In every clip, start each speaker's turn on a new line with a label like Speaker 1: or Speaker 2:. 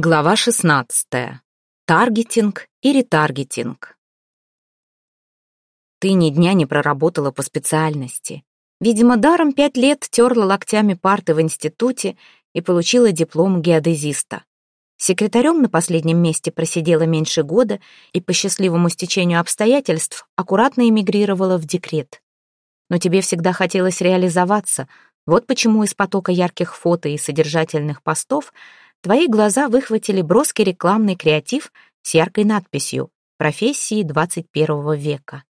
Speaker 1: Глава 16. Таргетинг и ретаргетинг. Ты ни дня не проработала по специальности. Видимо, даром пять лет терла локтями парты в институте и получила диплом геодезиста. Секретарем на последнем месте просидела меньше года и по счастливому стечению обстоятельств аккуратно эмигрировала в декрет. Но тебе всегда хотелось реализоваться, вот почему из потока ярких фото и содержательных постов – твои глаза выхватили броский рекламный креатив с яркой надписью «Профессии 21 века».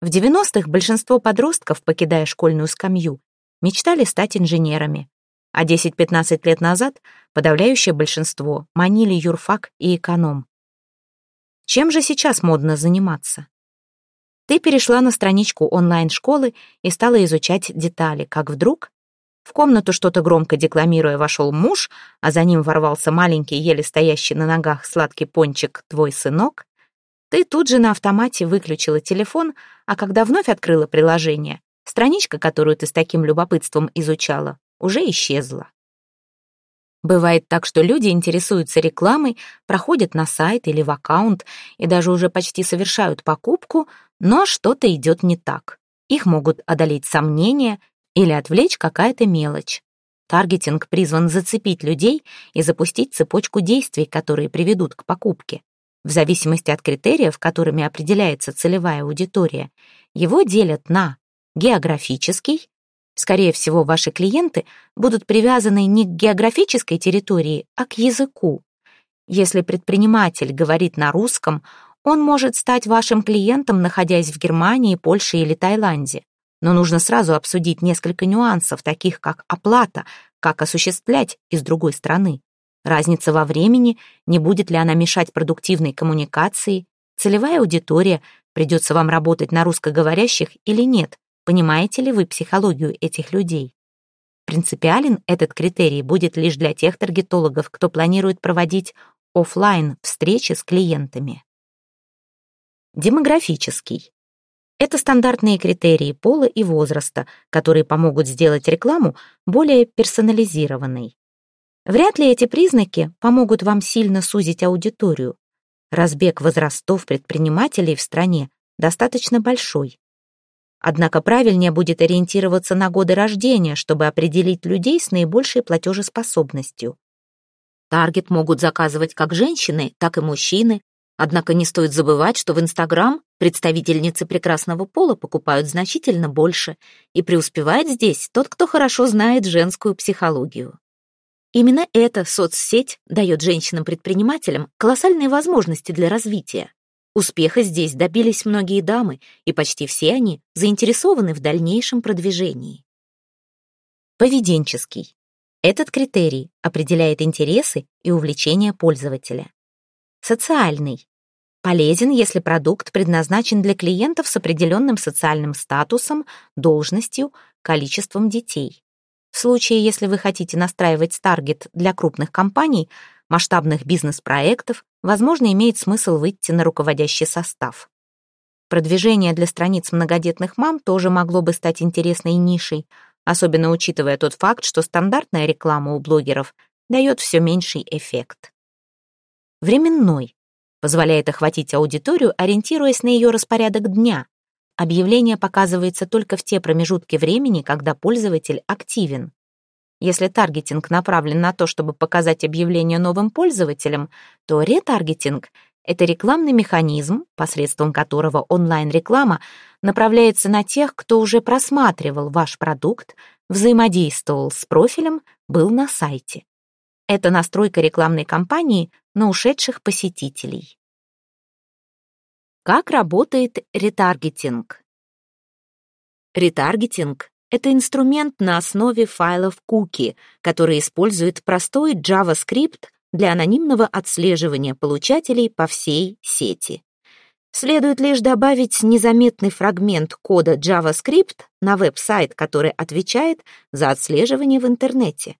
Speaker 1: В 90-х большинство подростков, покидая школьную скамью, мечтали стать инженерами, а 10-15 лет назад подавляющее большинство манили юрфак и эконом. Чем же сейчас модно заниматься? Ты перешла на страничку онлайн-школы и стала изучать детали, как вдруг в комнату что-то громко декламируя вошел муж, а за ним ворвался маленький, еле стоящий на ногах сладкий пончик твой сынок. Ты тут же на автомате выключила телефон, а когда вновь открыла приложение, страничка, которую ты с таким любопытством изучала, уже исчезла. Бывает так, что люди интересуются рекламой, проходят на сайт или в аккаунт и даже уже почти совершают покупку, но что-то идет не так. Их могут одолеть сомнения, или отвлечь какая-то мелочь. Таргетинг призван зацепить людей и запустить цепочку действий, которые приведут к покупке. В зависимости от критериев, которыми определяется целевая аудитория, его делят на географический, скорее всего, ваши клиенты будут привязаны не к географической территории, а к языку. Если предприниматель говорит на русском, он может стать вашим клиентом, находясь в Германии, Польше или Таиланде но нужно сразу обсудить несколько нюансов, таких как оплата, как осуществлять из другой страны. Разница во времени, не будет ли она мешать продуктивной коммуникации, целевая аудитория, придется вам работать на русскоговорящих или нет, понимаете ли вы психологию этих людей. Принципиален этот критерий будет лишь для тех таргетологов, кто планирует проводить офлайн встречи с клиентами. Демографический. Это стандартные критерии пола и возраста, которые помогут сделать рекламу более персонализированной. Вряд ли эти признаки помогут вам сильно сузить аудиторию. Разбег возрастов предпринимателей в стране достаточно большой. Однако правильнее будет ориентироваться на годы рождения, чтобы определить людей с наибольшей платежеспособностью. Таргет могут заказывать как женщины, так и мужчины, Однако не стоит забывать, что в Инстаграм представительницы прекрасного пола покупают значительно больше, и преуспевает здесь тот, кто хорошо знает женскую психологию. Именно эта соцсеть дает женщинам-предпринимателям колоссальные возможности для развития. Успеха здесь добились многие дамы, и почти все они заинтересованы в дальнейшем продвижении. Поведенческий. Этот критерий определяет интересы и увлечения пользователя. Социальный. Полезен, если продукт предназначен для клиентов с определенным социальным статусом, должностью, количеством детей. В случае, если вы хотите настраивать таргет для крупных компаний, масштабных бизнес-проектов, возможно, имеет смысл выйти на руководящий состав. Продвижение для страниц многодетных мам тоже могло бы стать интересной нишей, особенно учитывая тот факт, что стандартная реклама у блогеров дает все меньший эффект. Временной позволяет охватить аудиторию, ориентируясь на ее распорядок дня. Объявление показывается только в те промежутки времени, когда пользователь активен. Если таргетинг направлен на то, чтобы показать объявление новым пользователям, то ретаргетинг — это рекламный механизм, посредством которого онлайн-реклама направляется на тех, кто уже просматривал ваш продукт, взаимодействовал с профилем, был на сайте. Это настройка рекламной кампании на ушедших посетителей. Как работает ретаргетинг? Ретаргетинг — это инструмент на основе файлов куки, который использует простой JavaScript для анонимного отслеживания получателей по всей сети. Следует лишь добавить незаметный фрагмент кода JavaScript на веб-сайт, который отвечает за отслеживание в интернете.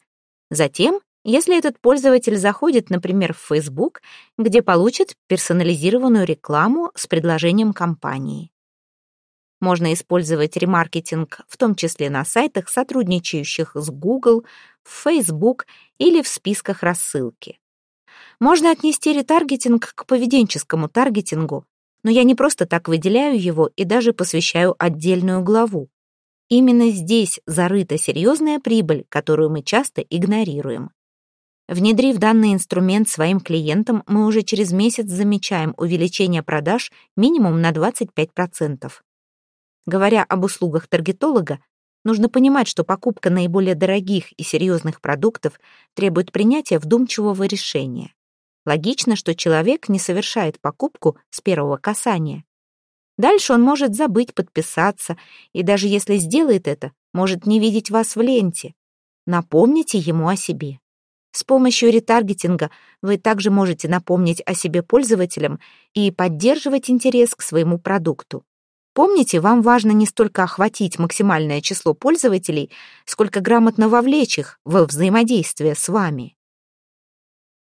Speaker 1: Затем если этот пользователь заходит, например, в Facebook, где получит персонализированную рекламу с предложением компании. Можно использовать ремаркетинг в том числе на сайтах, сотрудничающих с Google, в Facebook или в списках рассылки. Можно отнести ретаргетинг к поведенческому таргетингу, но я не просто так выделяю его и даже посвящаю отдельную главу. Именно здесь зарыта серьезная прибыль, которую мы часто игнорируем. Внедрив данный инструмент своим клиентам, мы уже через месяц замечаем увеличение продаж минимум на 25%. Говоря об услугах таргетолога, нужно понимать, что покупка наиболее дорогих и серьезных продуктов требует принятия вдумчивого решения. Логично, что человек не совершает покупку с первого касания. Дальше он может забыть подписаться, и даже если сделает это, может не видеть вас в ленте. Напомните ему о себе. С помощью ретаргетинга вы также можете напомнить о себе пользователям и поддерживать интерес к своему продукту. Помните, вам важно не столько охватить максимальное число пользователей, сколько грамотно вовлечь их во взаимодействие с вами.